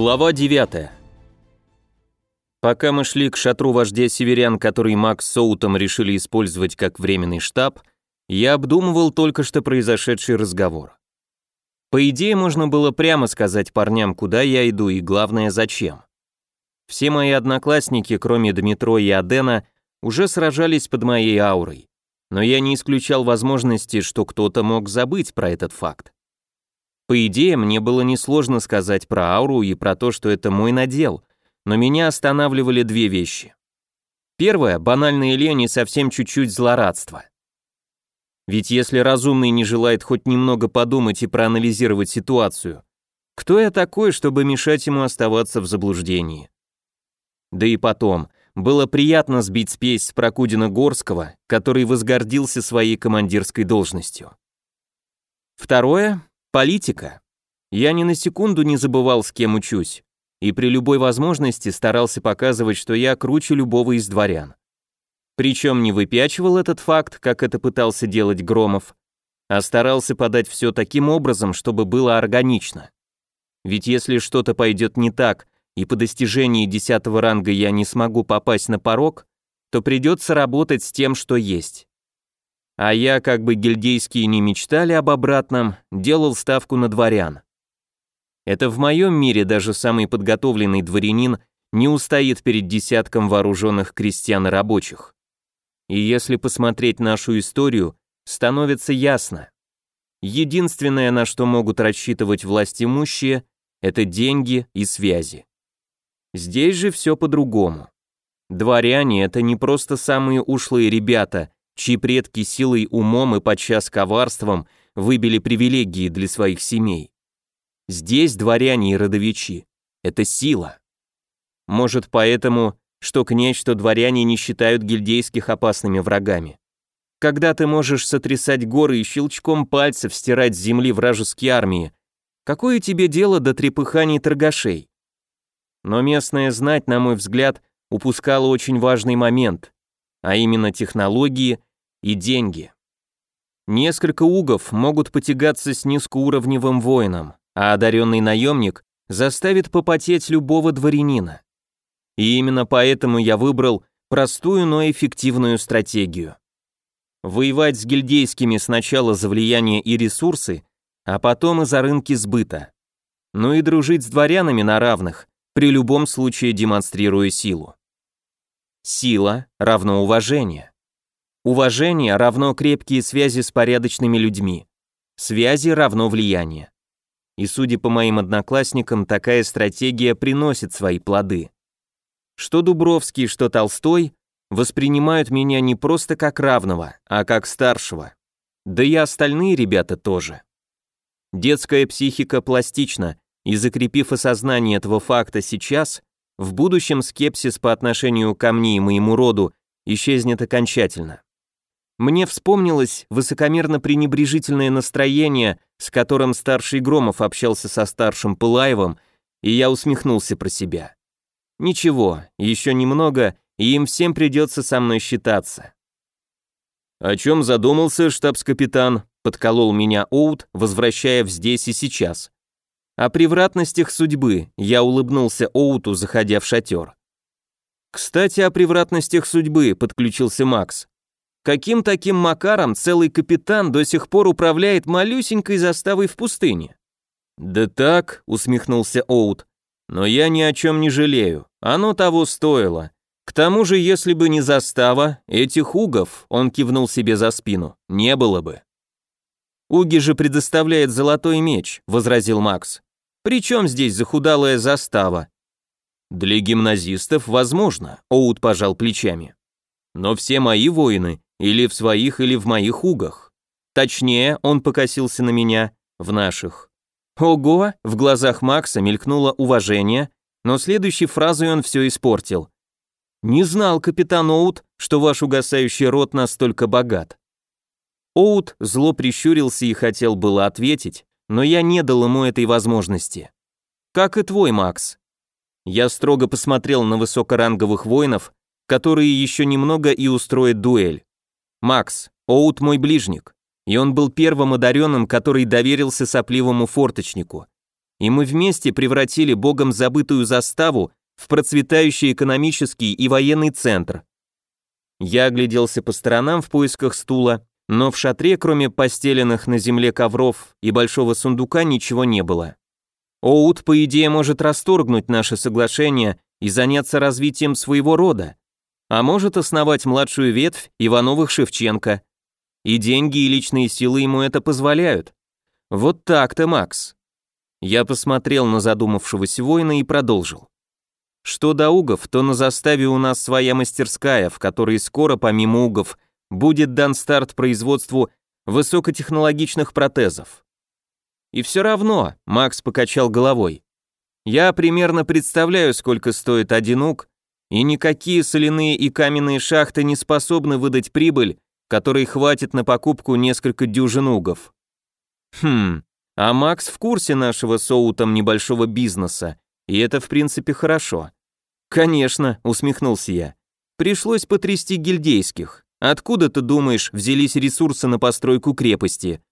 Глава 9. Пока мы шли к шатру вождя северян, который Макс с Соутом решили использовать как временный штаб, я обдумывал только что произошедший разговор. По идее, можно было прямо сказать парням, куда я иду и, главное, зачем. Все мои одноклассники, кроме Дмитро и Адена, уже сражались под моей аурой, но я не исключал возможности, что кто-то мог забыть про этот факт. По идее, мне было несложно сказать про ауру и про то, что это мой надел, но меня останавливали две вещи. Первое — банальная лень и совсем чуть-чуть злорадство. Ведь если разумный не желает хоть немного подумать и проанализировать ситуацию, кто я такой, чтобы мешать ему оставаться в заблуждении? Да и потом, было приятно сбить спесь с Прокудина Горского, который возгордился своей командирской должностью. Второе Политика. Я ни на секунду не забывал, с кем учусь, и при любой возможности старался показывать, что я круче любого из дворян. Причем не выпячивал этот факт, как это пытался делать Громов, а старался подать все таким образом, чтобы было органично. Ведь если что-то пойдет не так, и по достижении десятого ранга я не смогу попасть на порог, то придется работать с тем, что есть. А я, как бы гильдейские не мечтали об обратном, делал ставку на дворян. Это в моем мире даже самый подготовленный дворянин не устоит перед десятком вооруженных крестьян и рабочих. И если посмотреть нашу историю, становится ясно. Единственное, на что могут рассчитывать власть имущие, это деньги и связи. Здесь же все по-другому. Дворяне — это не просто самые ушлые ребята, чьи предки силой, умом и подчас коварством выбили привилегии для своих семей. Здесь дворяне и родовичи – это сила. Может поэтому, что князь, что дворяне не считают гильдейских опасными врагами. Когда ты можешь сотрясать горы и щелчком пальцев стирать с земли вражеские армии, какое тебе дело до трепыханий торгашей? Но местная знать, на мой взгляд, упускала очень важный момент, а именно технологии и деньги. Несколько угов могут потягаться с низкоуровневым воином, а одаренный наемник заставит попотеть любого дворянина. И именно поэтому я выбрал простую, но эффективную стратегию. Воевать с гильдейскими сначала за влияние и ресурсы, а потом и за рынки сбыта. Ну и дружить с дворянами на равных, при любом случае демонстрируя силу. Сила равно уважение. Уважение равно крепкие связи с порядочными людьми. Связи равно влияние. И судя по моим одноклассникам, такая стратегия приносит свои плоды. Что Дубровский, что Толстой воспринимают меня не просто как равного, а как старшего. Да и остальные ребята тоже. Детская психика пластична, и закрепив осознание этого факта сейчас, в будущем скепсис по отношению ко мне и моему роду исчезнет окончательно. Мне вспомнилось высокомерно-пренебрежительное настроение, с которым старший Громов общался со старшим Пылаевым, и я усмехнулся про себя. Ничего, еще немного, и им всем придется со мной считаться. «О чем задумался штабс-капитан?» — подколол меня Оут, возвращая в здесь и сейчас. О превратностях судьбы я улыбнулся Оуту, заходя в шатер. «Кстати, о превратностях судьбы», — подключился Макс. Каким таким макаром целый капитан до сих пор управляет малюсенькой заставой в пустыне? Да так, усмехнулся Оут. Но я ни о чем не жалею. Оно того стоило. К тому же, если бы не застава, этих угов, он кивнул себе за спину, не было бы. Уги же предоставляет золотой меч, возразил Макс. Причем здесь захудалая застава? Для гимназистов возможно, Оут пожал плечами. Но все мои воины или в своих, или в моих угах. Точнее, он покосился на меня, в наших. Ого, в глазах Макса мелькнуло уважение, но следующей фразой он все испортил. «Не знал, капитан Оут, что ваш угасающий рот настолько богат». Оут зло прищурился и хотел было ответить, но я не дал ему этой возможности. «Как и твой, Макс». Я строго посмотрел на высокоранговых воинов, которые еще немного и устроят дуэль. Макс, Оут мой ближник, и он был первым одаренным, который доверился сопливому форточнику. и мы вместе превратили богом забытую заставу в процветающий экономический и военный центр. Я огляделся по сторонам в поисках стула, но в шатре, кроме постеленных на земле ковров и большого сундука, ничего не было. Оут, по идее, может расторгнуть наше соглашение и заняться развитием своего рода, а может основать младшую ветвь Ивановых-Шевченко. И деньги и личные силы ему это позволяют. Вот так-то, Макс. Я посмотрел на задумавшегося воина и продолжил. Что до угов, то на заставе у нас своя мастерская, в которой скоро, помимо угов, будет дан старт производству высокотехнологичных протезов. И все равно, Макс покачал головой. Я примерно представляю, сколько стоит один уг, и никакие соляные и каменные шахты не способны выдать прибыль, которой хватит на покупку несколько дюжин угов. Хм, а Макс в курсе нашего соутом небольшого бизнеса, и это в принципе хорошо. Конечно, усмехнулся я. Пришлось потрясти гильдейских. Откуда, ты думаешь, взялись ресурсы на постройку крепости?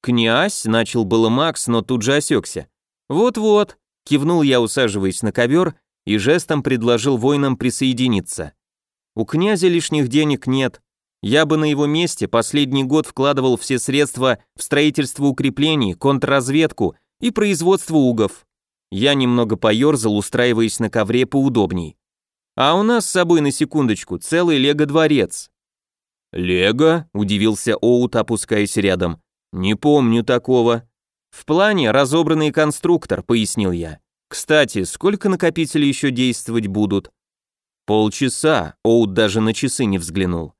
Князь, начал было Макс, но тут же осекся. Вот-вот, кивнул я, усаживаясь на ковер, и жестом предложил воинам присоединиться. У князя лишних денег нет. Я бы на его месте последний год вкладывал все средства в строительство укреплений, контрразведку и производство угов. Я немного поерзал, устраиваясь на ковре поудобней. А у нас с собой на секундочку целый лего-дворец. «Лего?» – удивился Оут, опускаясь рядом. «Не помню такого». «В плане разобранный конструктор», – пояснил я. «Кстати, сколько накопителей еще действовать будут?» «Полчаса», – Оут даже на часы не взглянул.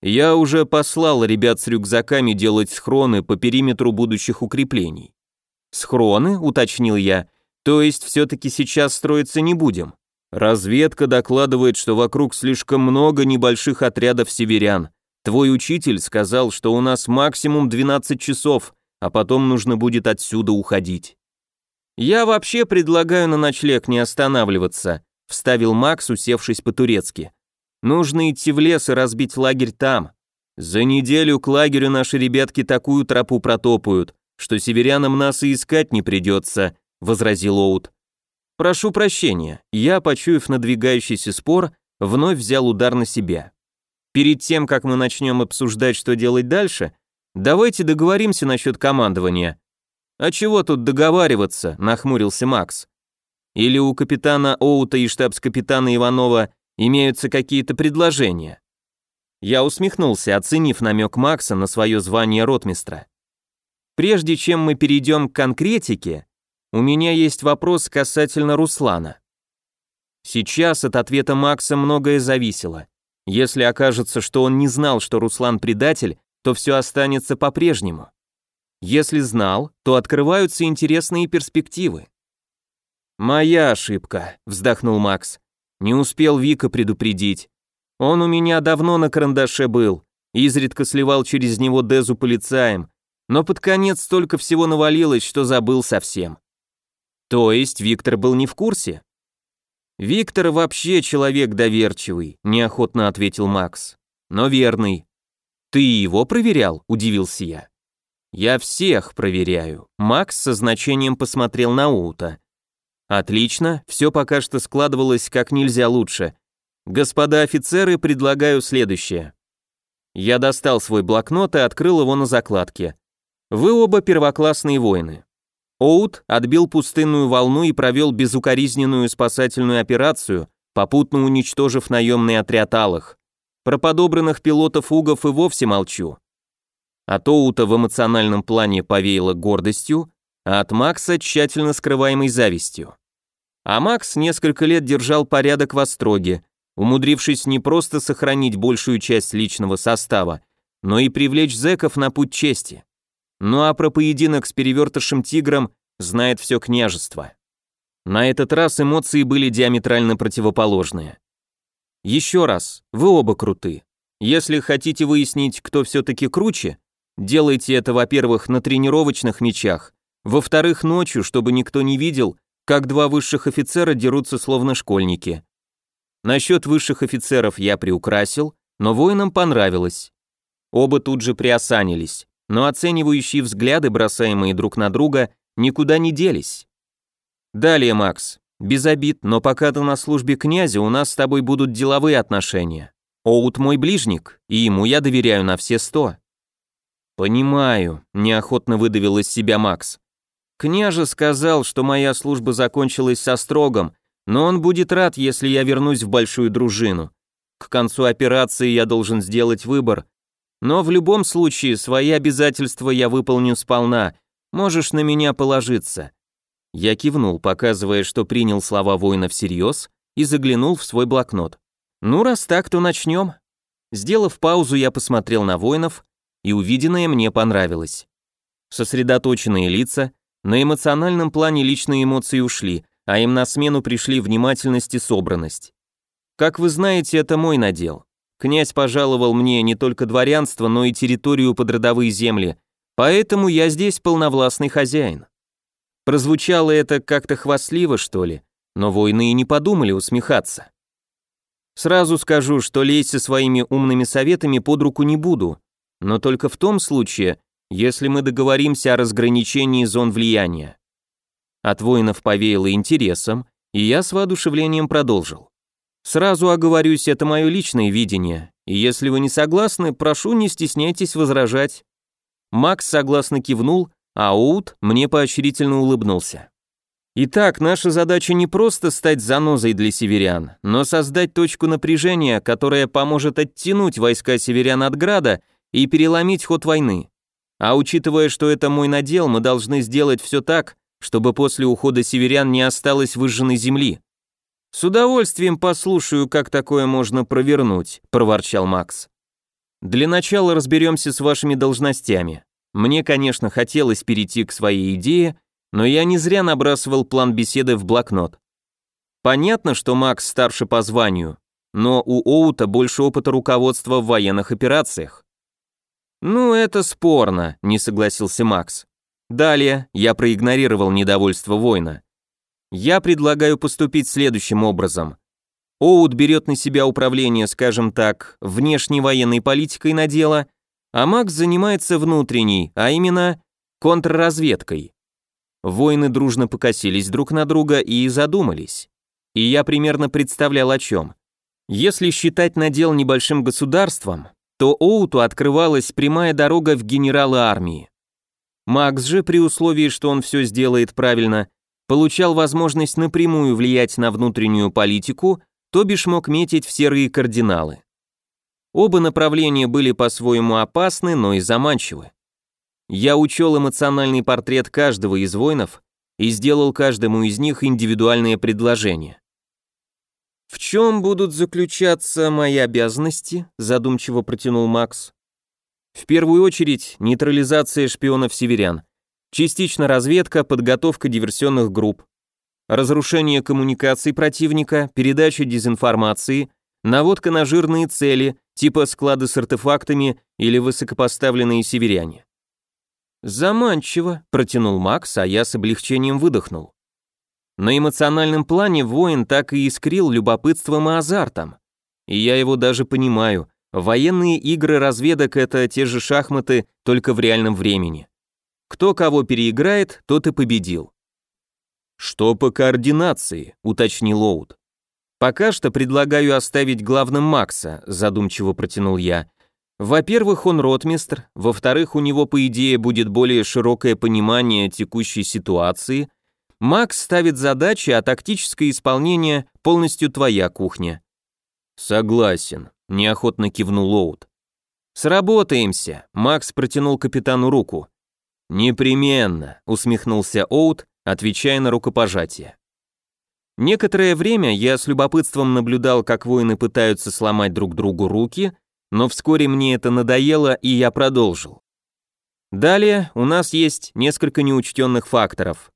«Я уже послал ребят с рюкзаками делать схроны по периметру будущих укреплений». «Схроны?» – уточнил я. «То есть все-таки сейчас строиться не будем?» Разведка докладывает, что вокруг слишком много небольших отрядов северян, Твой учитель сказал, что у нас максимум 12 часов, а потом нужно будет отсюда уходить. Я вообще предлагаю на ночлег не останавливаться, вставил Макс, усевшись по-турецки. Нужно идти в лес и разбить лагерь там. За неделю к лагерю наши ребятки такую тропу протопают, что северянам нас и искать не придется, возразил Оут. Прошу прощения, я, почуяв надвигающийся спор, вновь взял удар на себя. Перед тем, как мы начнем обсуждать, что делать дальше, давайте договоримся насчет командования. А чего тут договариваться, нахмурился Макс. Или у капитана Оута и штабс-капитана Иванова имеются какие-то предложения? Я усмехнулся, оценив намек Макса на свое звание ротмистра. Прежде чем мы перейдем к конкретике, у меня есть вопрос касательно Руслана. Сейчас от ответа Макса многое зависело. Если окажется, что он не знал, что Руслан предатель, то все останется по-прежнему. Если знал, то открываются интересные перспективы. «Моя ошибка», — вздохнул Макс. «Не успел Вика предупредить. Он у меня давно на карандаше был, изредка сливал через него Дезу полицаем, но под конец столько всего навалилось, что забыл совсем». «То есть Виктор был не в курсе?» «Виктор вообще человек доверчивый», – неохотно ответил Макс. «Но верный». «Ты его проверял?» – удивился я. «Я всех проверяю». Макс со значением посмотрел на Ута. «Отлично, все пока что складывалось как нельзя лучше. Господа офицеры, предлагаю следующее». Я достал свой блокнот и открыл его на закладке. Вы оба первоклассные воины. Оут отбил пустынную волну и провел безукоризненную спасательную операцию, попутно уничтожив наемный отряд алых. Про подобранных пилотов угов и вовсе молчу. От Оута в эмоциональном плане повеяло гордостью, а от Макса тщательно скрываемой завистью. А Макс несколько лет держал порядок в Остроге, умудрившись не просто сохранить большую часть личного состава, но и привлечь зэков на путь чести. Ну а про поединок с перевертышем тигром знает все княжество. На этот раз эмоции были диаметрально противоположные. Еще раз, вы оба круты. Если хотите выяснить, кто все-таки круче, делайте это, во-первых, на тренировочных мечах, во-вторых, ночью, чтобы никто не видел, как два высших офицера дерутся словно школьники. Насчет высших офицеров я приукрасил, но воинам понравилось. Оба тут же приосанились но оценивающие взгляды, бросаемые друг на друга, никуда не делись. Далее, Макс. Без обид, но пока ты на службе князя, у нас с тобой будут деловые отношения. Оут мой ближник, и ему я доверяю на все сто. Понимаю, неохотно выдавил из себя Макс. Княже сказал, что моя служба закончилась со строгом, но он будет рад, если я вернусь в большую дружину. К концу операции я должен сделать выбор, но в любом случае свои обязательства я выполню сполна. Можешь на меня положиться. Я кивнул, показывая, что принял слова воина всерьез, и заглянул в свой блокнот. «Ну, раз так, то начнем». Сделав паузу, я посмотрел на воинов, и увиденное мне понравилось. Сосредоточенные лица, на эмоциональном плане личные эмоции ушли, а им на смену пришли внимательность и собранность. Как вы знаете, это мой надел. Князь пожаловал мне не только дворянство, но и территорию под родовые земли, поэтому я здесь полновластный хозяин. Прозвучало это как-то хвастливо, что ли, но воины и не подумали усмехаться. Сразу скажу, что лезть со своими умными советами под руку не буду, но только в том случае, если мы договоримся о разграничении зон влияния. От воинов повеяло интересом, и я с воодушевлением продолжил. Сразу оговорюсь, это мое личное видение, и если вы не согласны, прошу, не стесняйтесь возражать. Макс согласно кивнул, а Оут мне поощрительно улыбнулся. Итак, наша задача не просто стать занозой для северян, но создать точку напряжения, которая поможет оттянуть войска северян от Града и переломить ход войны. А учитывая, что это мой надел, мы должны сделать все так, чтобы после ухода северян не осталось выжженной земли. С удовольствием послушаю, как такое можно провернуть, проворчал Макс. Для начала разберемся с вашими должностями. Мне, конечно, хотелось перейти к своей идее, но я не зря набрасывал план беседы в блокнот. Понятно, что Макс старше по званию, но у Оута больше опыта руководства в военных операциях. «Ну, это спорно», — не согласился Макс. Далее я проигнорировал недовольство воина. Я предлагаю поступить следующим образом. Оут берет на себя управление, скажем так, внешней военной политикой на дело, а Макс занимается внутренней, а именно контрразведкой. Воины дружно покосились друг на друга и задумались. И я примерно представлял о чем. Если считать надел небольшим государством, то Оуту открывалась прямая дорога в генералы армии. Макс же, при условии, что он все сделает правильно, получал возможность напрямую влиять на внутреннюю политику, то бишь мог метить в серые кардиналы. Оба направления были по-своему опасны, но и заманчивы. Я учел эмоциональный портрет каждого из воинов и сделал каждому из них индивидуальное предложение. «В чем будут заключаться мои обязанности?» – задумчиво протянул Макс. «В первую очередь нейтрализация шпионов-северян, частично разведка, подготовка диверсионных групп, разрушение коммуникаций противника, передача дезинформации, наводка на жирные цели, типа склады с артефактами или высокопоставленные северяне. «Заманчиво», — протянул Макс, а я с облегчением выдохнул. На эмоциональном плане воин так и искрил любопытством и азартом. И я его даже понимаю. Военные игры разведок — это те же шахматы, только в реальном времени. Кто кого переиграет, тот и победил. «Что по координации?» — уточнил Оут. «Пока что предлагаю оставить главным Макса», задумчиво протянул я. «Во-первых, он ротмистр, во-вторых, у него, по идее, будет более широкое понимание текущей ситуации. Макс ставит задачи, а тактическое исполнение полностью твоя кухня». «Согласен», — неохотно кивнул Оут. «Сработаемся», — Макс протянул капитану руку. «Непременно», — усмехнулся Оут, отвечая на рукопожатие. Некоторое время я с любопытством наблюдал, как воины пытаются сломать друг другу руки, но вскоре мне это надоело, и я продолжил. Далее у нас есть несколько неучтенных факторов.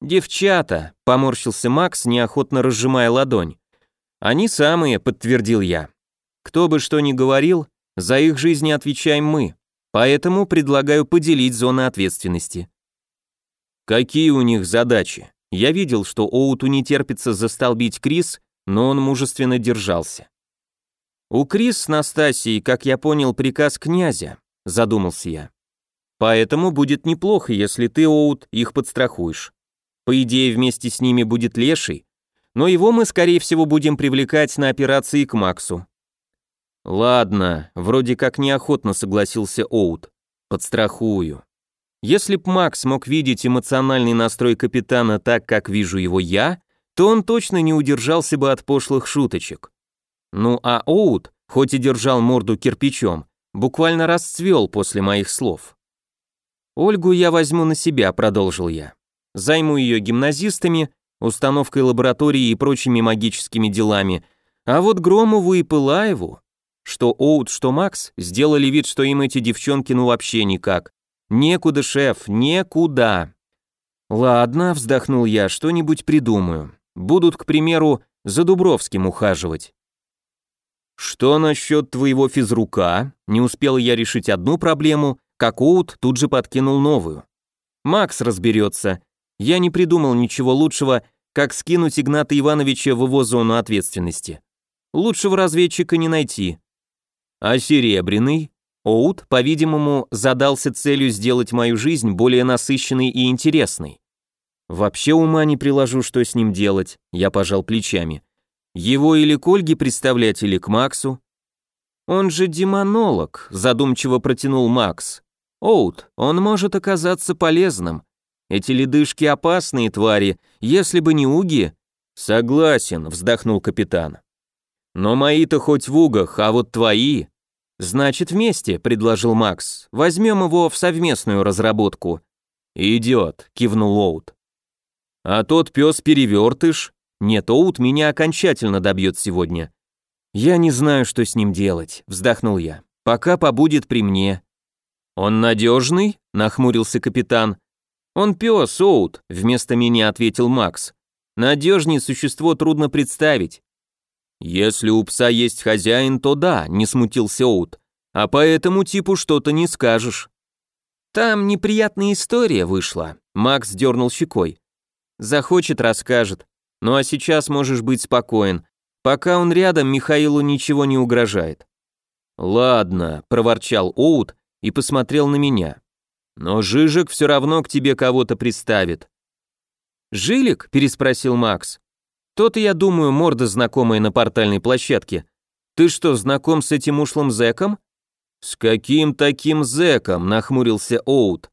«Девчата», — поморщился Макс, неохотно разжимая ладонь. «Они самые», — подтвердил я. «Кто бы что ни говорил, за их жизни отвечаем мы, поэтому предлагаю поделить зоны ответственности». «Какие у них задачи?» Я видел, что Оуту не терпится застолбить Крис, но он мужественно держался. «У Крис с Настасией, как я понял, приказ князя», — задумался я. «Поэтому будет неплохо, если ты, Оут, их подстрахуешь. По идее, вместе с ними будет Леший, но его мы, скорее всего, будем привлекать на операции к Максу. Ладно, вроде как неохотно согласился Оут. Подстрахую. Если б Макс мог видеть эмоциональный настрой капитана так, как вижу его я, то он точно не удержался бы от пошлых шуточек. Ну а Оут, хоть и держал морду кирпичом, буквально расцвел после моих слов. «Ольгу я возьму на себя», — продолжил я. «Займу ее гимназистами, установкой лаборатории и прочими магическими делами, а вот Громову и Пылаеву, что Оут, что Макс, сделали вид, что им эти девчонки ну вообще никак. Некуда, шеф, некуда. Ладно, вздохнул я, что-нибудь придумаю. Будут, к примеру, за Дубровским ухаживать. Что насчет твоего физрука? Не успел я решить одну проблему, как Оут тут же подкинул новую. Макс разберется. Я не придумал ничего лучшего, как скинуть Игната Ивановича в его зону ответственности. Лучшего разведчика не найти. А Серебряный? Оут, по-видимому, задался целью сделать мою жизнь более насыщенной и интересной. Вообще ума не приложу, что с ним делать, я пожал плечами. Его или к Ольге представлять, или к Максу? Он же демонолог, задумчиво протянул Макс. Оут, он может оказаться полезным. Эти ледышки опасные твари, если бы не уги... Согласен, вздохнул капитан. Но мои-то хоть в угах, а вот твои... «Значит, вместе», — предложил Макс. «Возьмем его в совместную разработку». «Идет», — кивнул Оут. «А тот пес-перевертыш? Нет, Оут меня окончательно добьет сегодня». «Я не знаю, что с ним делать», — вздохнул я. «Пока побудет при мне». «Он надежный?» — нахмурился капитан. «Он пес, Оут», — вместо меня ответил Макс. «Надежнее существо трудно представить. «Если у пса есть хозяин, то да», — не смутился Оут. «А по этому типу что-то не скажешь». «Там неприятная история вышла», — Макс дернул щекой. «Захочет, расскажет. Ну а сейчас можешь быть спокоен. Пока он рядом, Михаилу ничего не угрожает». «Ладно», — проворчал Оут и посмотрел на меня. «Но Жижик все равно к тебе кого-то приставит». «Жилик?» — переспросил Макс. То-то, я думаю, морда знакомая на портальной площадке. Ты что, знаком с этим ушлым зэком? С каким таким зэком? Нахмурился Оут.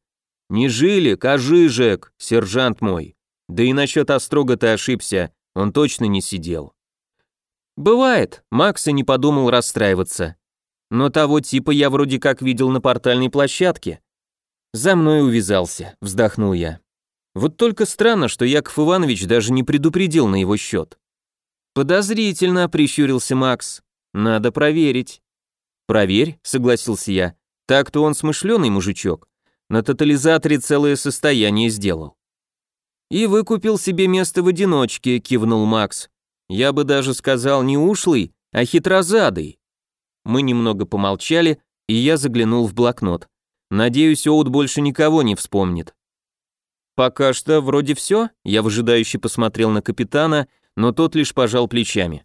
Не Жилик, а Жижек, сержант мой. Да и насчет Острога ты ошибся, он точно не сидел. Бывает, Макс и не подумал расстраиваться. Но того типа я вроде как видел на портальной площадке. За мной увязался, вздохнул я. Вот только странно, что Яков Иванович даже не предупредил на его счет. Подозрительно, прищурился Макс. Надо проверить. Проверь, согласился я. Так-то он смышленый мужичок. На тотализаторе целое состояние сделал. И выкупил себе место в одиночке, кивнул Макс. Я бы даже сказал не ушлый, а хитрозадый. Мы немного помолчали, и я заглянул в блокнот. Надеюсь, Оут больше никого не вспомнит. «Пока что вроде все», я выжидающе посмотрел на капитана, но тот лишь пожал плечами.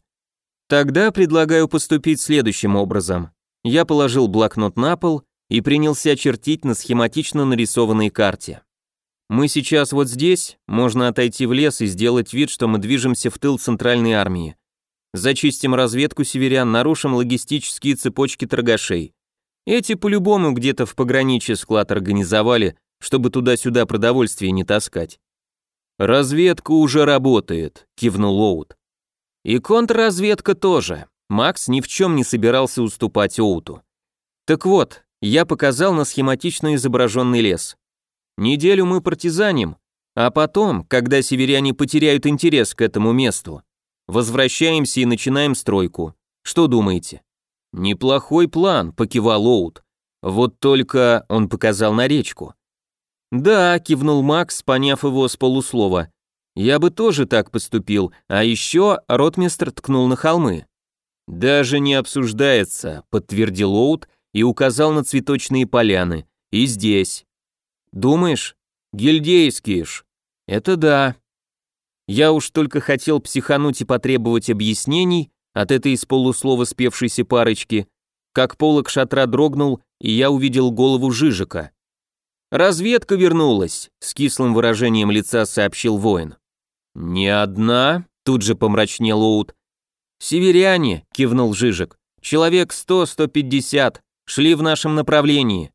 «Тогда предлагаю поступить следующим образом». Я положил блокнот на пол и принялся чертить на схематично нарисованной карте. Мы сейчас вот здесь, можно отойти в лес и сделать вид, что мы движемся в тыл центральной армии. Зачистим разведку северян, нарушим логистические цепочки торгашей. Эти по-любому где-то в пограничье склад организовали, чтобы туда-сюда продовольствие не таскать. «Разведка уже работает», — кивнул Оут. «И контрразведка тоже». Макс ни в чем не собирался уступать Оуту. «Так вот, я показал на схематично изображенный лес. Неделю мы партизаним, а потом, когда северяне потеряют интерес к этому месту, возвращаемся и начинаем стройку. Что думаете?» «Неплохой план», — покивал Оут. «Вот только...» — он показал на речку. «Да», — кивнул Макс, поняв его с полуслова. «Я бы тоже так поступил, а еще ротмистр ткнул на холмы». «Даже не обсуждается», — подтвердил Оут и указал на цветочные поляны. «И здесь». «Думаешь? Гильдейские ж». «Это да». Я уж только хотел психануть и потребовать объяснений от этой из полуслова спевшейся парочки, как полок шатра дрогнул, и я увидел голову Жижика. «Разведка вернулась», — с кислым выражением лица сообщил воин. «Не одна?» — тут же помрачнел Оут. «Северяне», — кивнул Жижик. «Человек сто-сто пятьдесят. Шли в нашем направлении».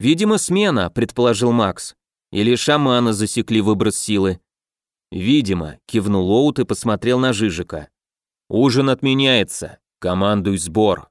«Видимо, смена», — предположил Макс. «Или шаманы засекли выброс силы». «Видимо», — кивнул Оут и посмотрел на Жижика. «Ужин отменяется. Командуй сбор».